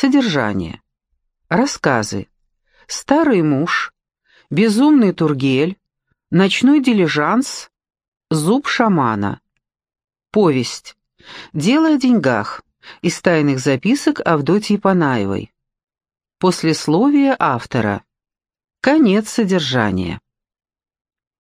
Содержание. Рассказы. Старый муж. Безумный Тургель. Ночной дилижанс. Зуб шамана. Повесть. Дело о деньгах. Из тайных записок Авдотьи Панаевой. Послесловие автора. Конец содержания.